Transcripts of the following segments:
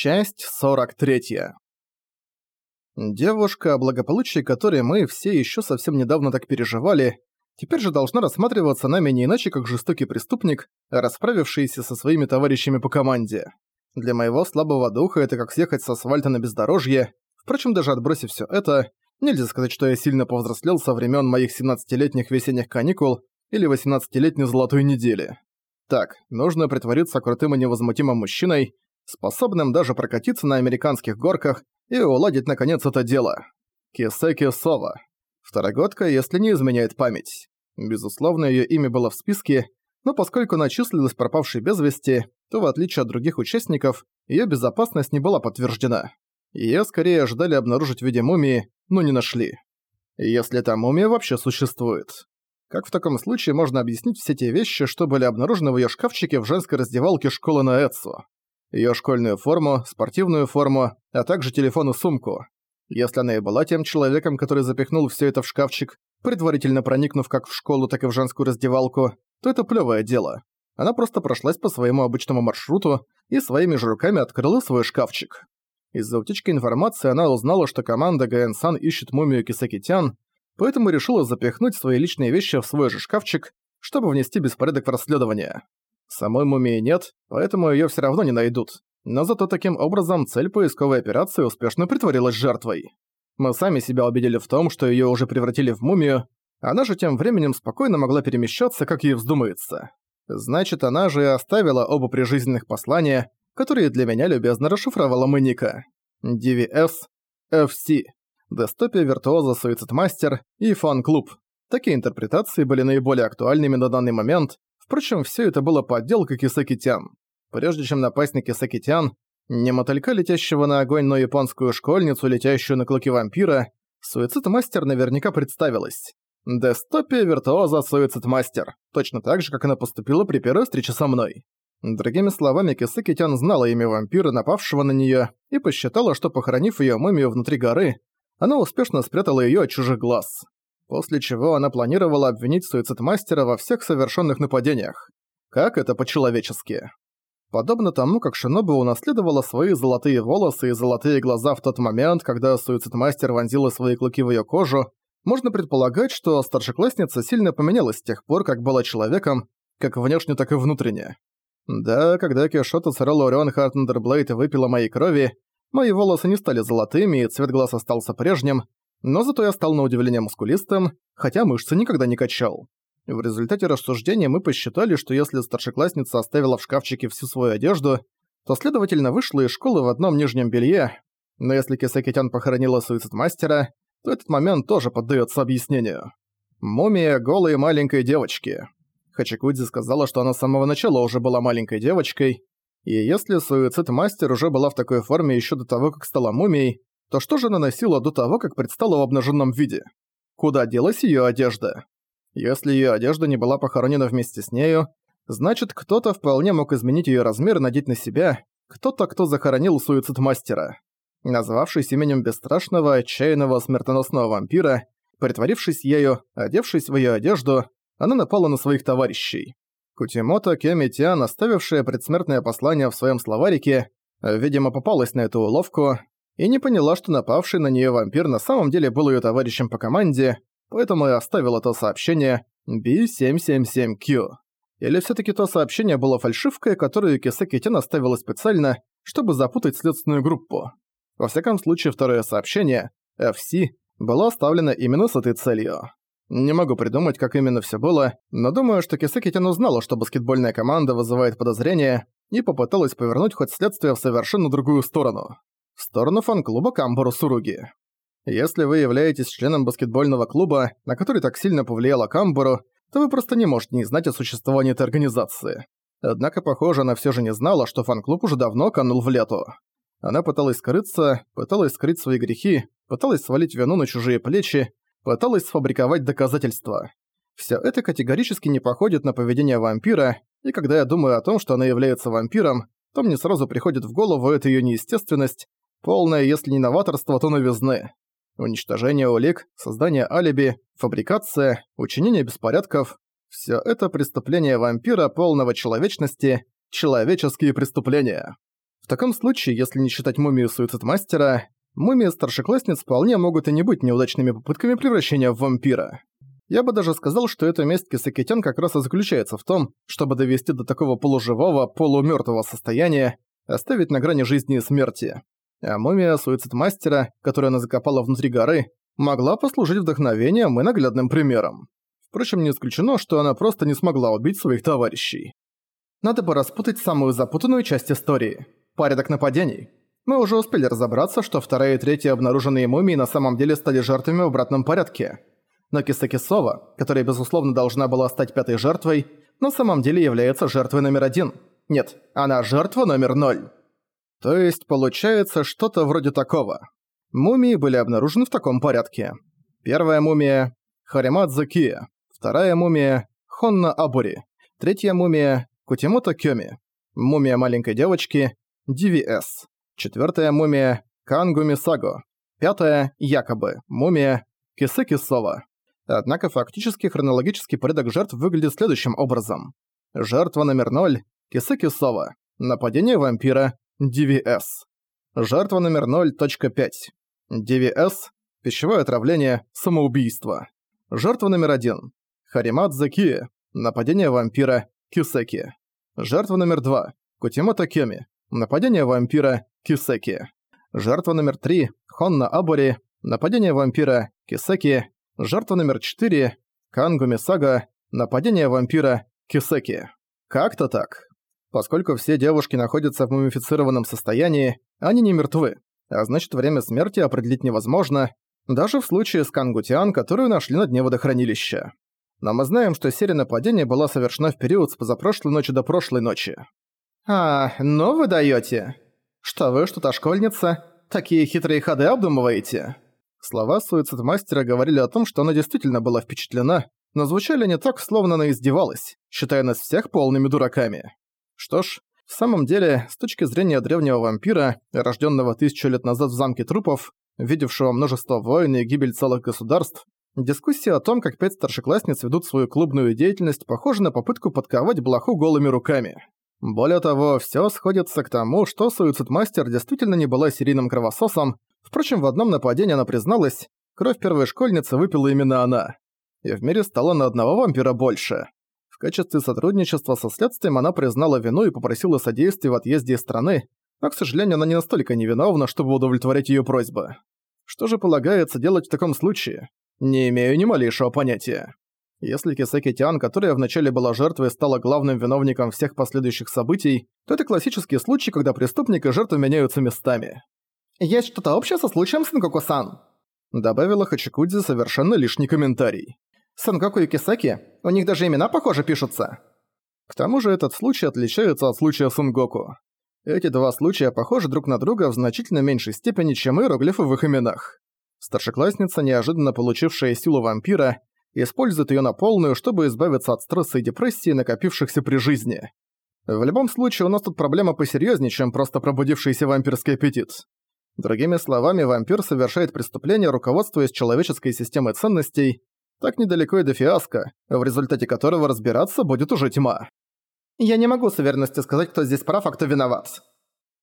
Часть 43. Девушка, о благополучии которой мы все еще совсем недавно так переживали, теперь же должна рассматриваться нами не иначе, как жестокий преступник, расправившийся со своими товарищами по команде. Для моего слабого духа это как съехать с асфальта на бездорожье. Впрочем, даже отбросив все это, нельзя сказать, что я сильно повзрослел со времен моих 17-летних весенних каникул или 18-летней золотой недели. Так, нужно притвориться крутым и невозмутимым мужчиной, способным даже прокатиться на американских горках и уладить наконец это дело. Кисеки Сова. Второгодка, если не изменяет память. Безусловно, её имя было в списке, но поскольку она числилась пропавшей без вести, то в отличие от других участников, её безопасность не была подтверждена. Её скорее ожидали обнаружить в виде мумии, но не нашли. Если эта мумия вообще существует. Как в таком случае можно объяснить все те вещи, что были обнаружены в её шкафчике в женской раздевалке школы на Эцу? Её школьную форму, спортивную форму, а также телефон и сумку. Если она и была тем человеком, который запихнул всё это в шкафчик, предварительно проникнув как в школу, так и в женскую раздевалку, то это плевое дело. Она просто прошлась по своему обычному маршруту и своими же руками открыла свой шкафчик. Из-за утечки информации она узнала, что команда Гаэн-сан ищет мумию Кисаки-тян, поэтому решила запихнуть свои личные вещи в свой же шкафчик, чтобы внести беспорядок в расследование. Самой мумии нет, поэтому её всё равно не найдут. Но зато таким образом цель поисковой операции успешно притворилась жертвой. Мы сами себя убедили в том, что её уже превратили в мумию, она же тем временем спокойно могла перемещаться, как ей вздумается. Значит, она же и оставила оба прижизненных послания, которые для меня любезно расшифровала Моника. DVS, FC, Дестопия Виртуоза Суицид Мастер и Фан-клуб. Такие интерпретации были наиболее актуальными на данный момент, Впрочем, все это было подделка Кисаки-тян. Прежде чем напасть на Кисаки-тян, не мотылька, летящего на огонь, но японскую школьницу, летящую на клыки вампира, Суицид-мастер наверняка представилась. Дестопия виртуоза Суицид-мастер, точно так же, как она поступила при первой встрече со мной. Другими словами, Кисаки-тян знала имя вампира, напавшего на неё, и посчитала, что, похоронив её мумию внутри горы, она успешно спрятала её от чужих глаз после чего она планировала обвинить суицид-мастера во всех совершенных нападениях. Как это по-человечески. Подобно тому, как Шиноби унаследовала свои золотые волосы и золотые глаза в тот момент, когда суицид-мастер вонзила свои клыки в её кожу, можно предполагать, что старшеклассница сильно поменялась с тех пор, как была человеком, как внешне, так и внутренне. Да, когда Киссшот Ацерола Орион Хартандерблейд и выпила моей крови, мои волосы не стали золотыми, и цвет глаз остался прежним, но зато я стал на удивление мускулистым, хотя мышцы никогда не качал. В результате рассуждения мы посчитали, что если старшеклассница оставила в шкафчике всю свою одежду, то, следовательно, вышла из школы в одном нижнем белье, но если Кисакитян похоронила суицид-мастера, то этот момент тоже поддается объяснению. Мумия голой маленькой девочки. Хачикудзи сказала, что она с самого начала уже была маленькой девочкой, и если суицид-мастер уже была в такой форме еще до того, как стала мумией, то что же она носила до того, как предстала в обнаженном виде? Куда делась ее одежда? Если ее одежда не была похоронена вместе с нею, значит, кто-то вполне мог изменить ее размер и надеть на себя, кто-то, кто захоронил суицид мастера. Назвавшись именем бесстрашного, отчаянного, смертоносного вампира, притворившись ею, одевшись в ее одежду, она напала на своих товарищей. Кутимото Кемитян, оставившая предсмертное послание в своем словарике, видимо, попалась на эту уловку, и не поняла, что напавший на нее вампир на самом деле был ее товарищем по команде, поэтому и оставила то сообщение B777Q. Или все таки то сообщение было фальшивкой, которую Кисеки Тен оставила специально, чтобы запутать следственную группу. Во всяком случае, второе сообщение, FC, было оставлено именно с этой целью. Не могу придумать, как именно все было, но думаю, что Кисеки Тен узнала, что баскетбольная команда вызывает подозрения, и попыталась повернуть хоть следствие в совершенно другую сторону в сторону фан-клуба Камбуру Суруги. Если вы являетесь членом баскетбольного клуба, на который так сильно повлияла Камбуру, то вы просто не можете не знать о существовании этой организации. Однако, похоже, она все же не знала, что фан-клуб уже давно канул в лету. Она пыталась скрыться, пыталась скрыть свои грехи, пыталась свалить вину на чужие плечи, пыталась сфабриковать доказательства. Все это категорически не походит на поведение вампира, и когда я думаю о том, что она является вампиром, то мне сразу приходит в голову эта её неестественность, Полное, если не новаторство, то новизны. Уничтожение улик, создание алиби, фабрикация, учинение беспорядков – все это преступления вампира полного человечности, человеческие преступления. В таком случае, если не считать мумию суицид-мастера, мумии старшеклассниц вполне могут и не быть неудачными попытками превращения в вампира. Я бы даже сказал, что эта месть Кисакитян как раз и заключается в том, чтобы довести до такого полуживого, полумёртвого состояния, оставить на грани жизни и смерти. А мумия суицид-мастера, которую она закопала внутри горы, могла послужить вдохновением и наглядным примером. Впрочем, не исключено, что она просто не смогла убить своих товарищей. Надо бы распутать самую запутанную часть истории – порядок нападений. Мы уже успели разобраться, что вторая и третья обнаруженные мумии на самом деле стали жертвами в обратном порядке. Но Кисакисова, которая безусловно должна была стать пятой жертвой, на самом деле является жертвой номер один. Нет, она жертва номер ноль. То есть получается что-то вроде такого. Мумии были обнаружены в таком порядке. Первая мумия – Харимадзе Кия. Вторая мумия – Хонна Абури. Третья мумия – Кутимото Кёми. Мумия маленькой девочки – DVS. Четвертая мумия – Кангу Мисаго. Пятая – якобы, мумия – Кисеки Сова. Однако фактически хронологический порядок жертв выглядит следующим образом. Жертва номер 0 – Кисеки Сова. Нападение вампира – DVS. Жертва номер 0.5. DVS – пищевое отравление, самоубийство. Жертва номер 1. Харимадзе Ки. Нападение вампира. Кисеки. Жертва номер 2. Кутимото Кеми. Нападение вампира. Кисеки. Жертва номер 3. Хонна Абори. Нападение вампира. Кисеки. Жертва номер 4. Кангуми Сага. Нападение вампира. Кисеки. Как-то так. Поскольку все девушки находятся в мумифицированном состоянии, они не мертвы, а значит время смерти определить невозможно, даже в случае с Кангутиан, которую нашли на дне водохранилища. Но мы знаем, что серия нападений была совершена в период с позапрошлой ночи до прошлой ночи. «А, ну вы даёте. Что вы, что-то школьница? Такие хитрые ходы обдумываете?» Слова суицид-мастера говорили о том, что она действительно была впечатлена, но звучали не так, словно она издевалась, считая нас всех полными дураками. Что ж, в самом деле, с точки зрения древнего вампира, рожденного тысячу лет назад в замке трупов, видевшего множество войн и гибель целых государств, Дискуссия о том, как пять старшеклассниц ведут свою клубную деятельность, похожа на попытку подковать блоху голыми руками. Более того, всё сходится к тому, что суицид-мастер действительно не была серийным кровососом, впрочем, в одном нападении она призналась, кровь первой школьницы выпила именно она. И в мире стало на одного вампира больше. В качестве сотрудничества со следствием она признала вину и попросила содействия в отъезде из страны, но, к сожалению, она не настолько невиновна, чтобы удовлетворить её просьбы. Что же полагается делать в таком случае? Не имею ни малейшего понятия. Если Кисеки Тиан, которая вначале была жертвой, стала главным виновником всех последующих событий, то это классический случай, когда преступник и жертва меняются местами. «Есть что-то общее со случаем Сангоку-сан?» Добавила Хачикудзи совершенно лишний комментарий. «Сангоку и Кисеки? У них даже имена, похоже, пишутся». К тому же этот случай отличается от случая Сангоку. Эти два случая похожи друг на друга в значительно меньшей степени, чем иероглифы в их именах. Старшеклассница, неожиданно получившая силу вампира, использует её на полную, чтобы избавиться от стресса и депрессии, накопившихся при жизни. В любом случае, у нас тут проблема посерьёзнее, чем просто пробудившийся вампирский аппетит. Другими словами, вампир совершает преступление, руководствуясь человеческой системой ценностей, так недалеко и до фиаско, в результате которого разбираться будет уже тьма. «Я не могу с уверенностью сказать, кто здесь прав, а кто виноват»,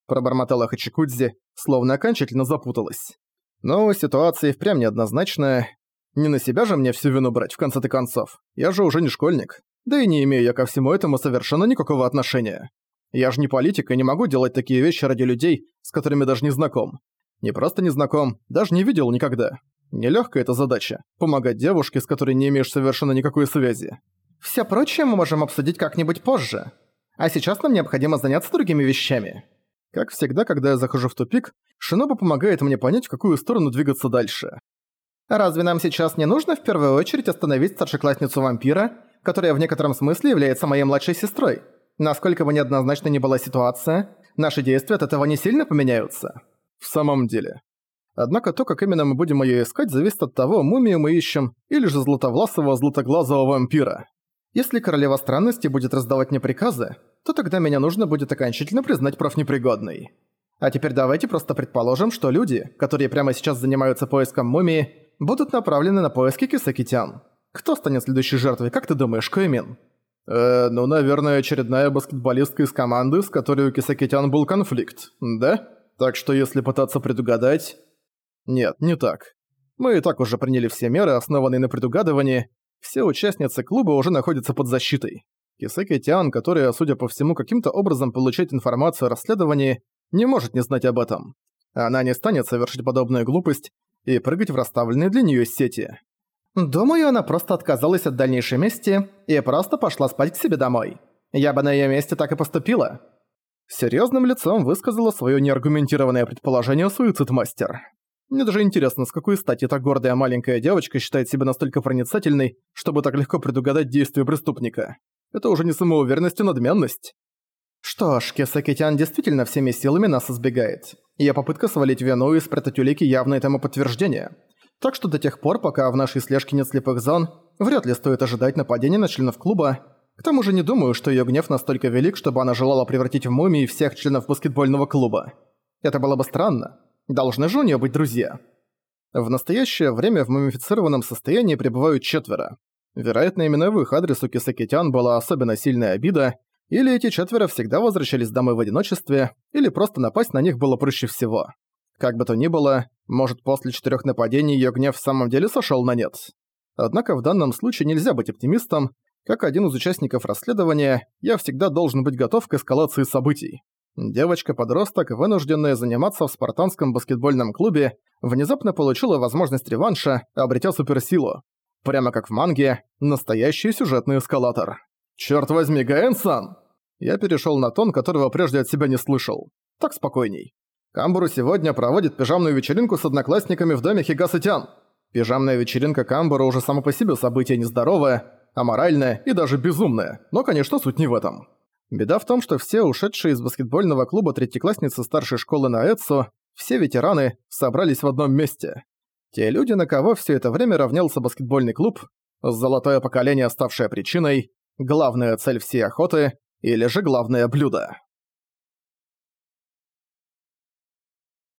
пробормотала Хачикудзи, словно окончательно запуталась. Но ситуация впрямь неоднозначная. Не на себя же мне всю вину брать, в конце-то концов. Я же уже не школьник. Да и не имею я ко всему этому совершенно никакого отношения. Я же не политик и не могу делать такие вещи ради людей, с которыми даже не знаком. Не просто не знаком, даже не видел никогда. Нелёгкая эта задача – помогать девушке, с которой не имеешь совершенно никакой связи. Все прочее мы можем обсудить как-нибудь позже. А сейчас нам необходимо заняться другими вещами. Как всегда, когда я захожу в тупик, Шиноба помогает мне понять, в какую сторону двигаться дальше. Разве нам сейчас не нужно в первую очередь остановить старшеклассницу вампира, которая в некотором смысле является моей младшей сестрой? Насколько бы неоднозначно ни была ситуация, наши действия от этого не сильно поменяются. В самом деле. Однако то, как именно мы будем её искать, зависит от того, мумию мы ищем, или же златовласого, златоглазого вампира. Если королева странности будет раздавать мне приказы, то тогда меня нужно будет окончательно признать профнепригодной. А теперь давайте просто предположим, что люди, которые прямо сейчас занимаются поиском мумии, будут направлены на поиски Кисакитян. Кто станет следующей жертвой, как ты думаешь, Коэмин? Э, ну, наверное, очередная баскетболистка из команды, с которой у Кисакитян был конфликт, да? Так что если пытаться предугадать... Нет, не так. Мы и так уже приняли все меры, основанные на предугадывании. Все участницы клуба уже находятся под защитой. Кисеки Тиан, которая, судя по всему, каким-то образом получает информацию о расследовании, не может не знать об этом. Она не станет совершить подобную глупость и прыгать в расставленные для неё сети. Думаю, она просто отказалась от дальнейшей мести и просто пошла спать к себе домой. Я бы на её месте так и поступила. Серьёзным лицом высказала своё неаргументированное предположение суицид-мастер. Мне даже интересно, с какой стати эта гордая маленькая девочка считает себя настолько проницательной, чтобы так легко предугадать действия преступника. Это уже не самоуверенность, а надменность. Что ж, Кесакитян действительно всеми силами нас избегает. Её попытка свалить вину и спрятать улики явно этому подтверждение. Так что до тех пор, пока в нашей слежке нет слепых зон, вряд ли стоит ожидать нападения на членов клуба. К тому же не думаю, что её гнев настолько велик, чтобы она желала превратить в мумии всех членов баскетбольного клуба. Это было бы странно. Должны же у неё быть друзья. В настоящее время в мумифицированном состоянии пребывают четверо. Вероятно, именно в их адрес у Кисакитян была особенно сильная обида, или эти четверо всегда возвращались домой в одиночестве, или просто напасть на них было проще всего. Как бы то ни было, может после четырёх нападений её гнев в самом деле сошёл на нет. Однако в данном случае нельзя быть оптимистом. Как один из участников расследования, я всегда должен быть готов к эскалации событий. Девочка-подросток, вынужденная заниматься в спартанском баскетбольном клубе, внезапно получила возможность реванша, обретя суперсилу. Прямо как в манге, настоящий сюжетный эскалатор. «Чёрт возьми, Гаэн-сан!» Я перешёл на тон, которого прежде от себя не слышал. Так спокойней. Камбуру сегодня проводит пижамную вечеринку с одноклассниками в доме Хигасытян. Пижамная вечеринка Камбуру уже само по себе событие нездоровое, аморальное и даже безумное, но, конечно, суть не в этом. Беда в том, что все ушедшие из баскетбольного клуба третьеклассницы старшей школы на Эдсо, все ветераны, собрались в одном месте. Те люди, на кого все это время равнялся баскетбольный клуб, золотое поколение, ставшее причиной, главная цель всей охоты или же главное блюдо.